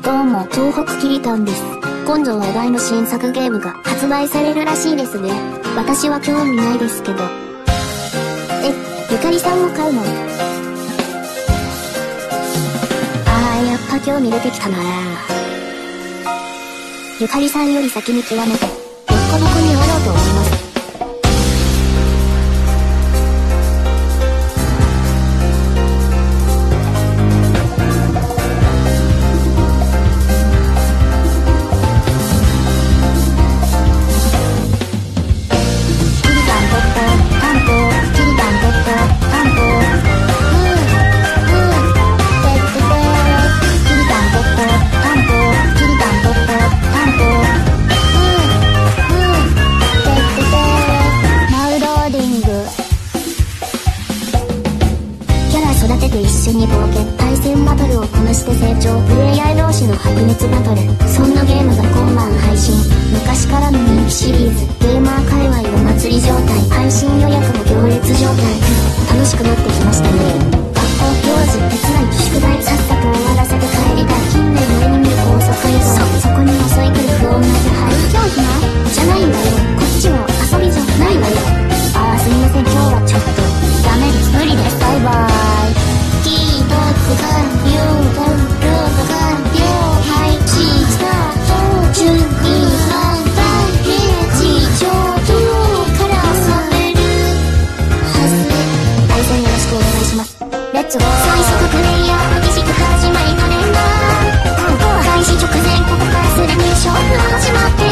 どうも、東北キリタンです。今度話題の新作ゲームが発売されるらしいですね。私は興味ないですけど。え、ゆかりさんも買うの？あー、やっぱ興味出てきたなゆかりさんより先に極めて、ボッコボコに終わろうと思う。に冒険対戦バトルをこなして成長プレイヤー同士の白熱バトルそんなゲームが今晩配信。昔からの人気シリーズ。ゲーマー界隈お祭り状態。配信予約も行列状態。楽しくなってきましたね。始まりの年が後輩直前ここからすでにショ勝負始まって